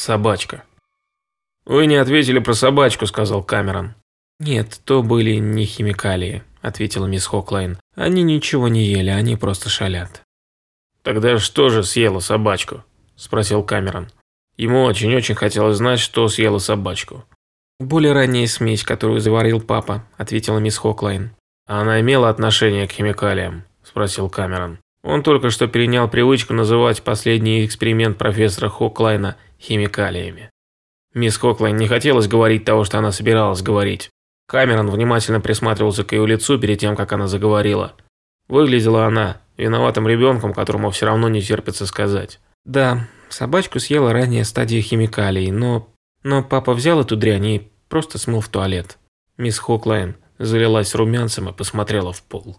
Собачка. «Вы не ответили про собачку», – сказал Камерон. «Нет, то были не химикалии», – ответила мисс Хоклайн. «Они ничего не ели, они просто шалят». «Тогда что же съела собачку?» – спросил Камерон. Ему очень-очень хотелось знать, что съела собачку. «Более ранняя смесь, которую заварил папа», – ответила мисс Хоклайн. «А она имела отношение к химикалиям?» – спросил Камерон. Он только что перенял привычку называть последний эксперимент профессора Хоклайна химикалиями. Мисс Хоклайн не хотелось говорить того, что она собиралась говорить. Камерон внимательно присматривался к ее лицу перед тем, как она заговорила. Выглядела она виноватым ребенком, которому все равно не терпится сказать. «Да, собачку съела ранняя стадия химикалий, но... Но папа взял эту дрянь и просто смыл в туалет». Мисс Хоклайн залилась румянцем и посмотрела в пол.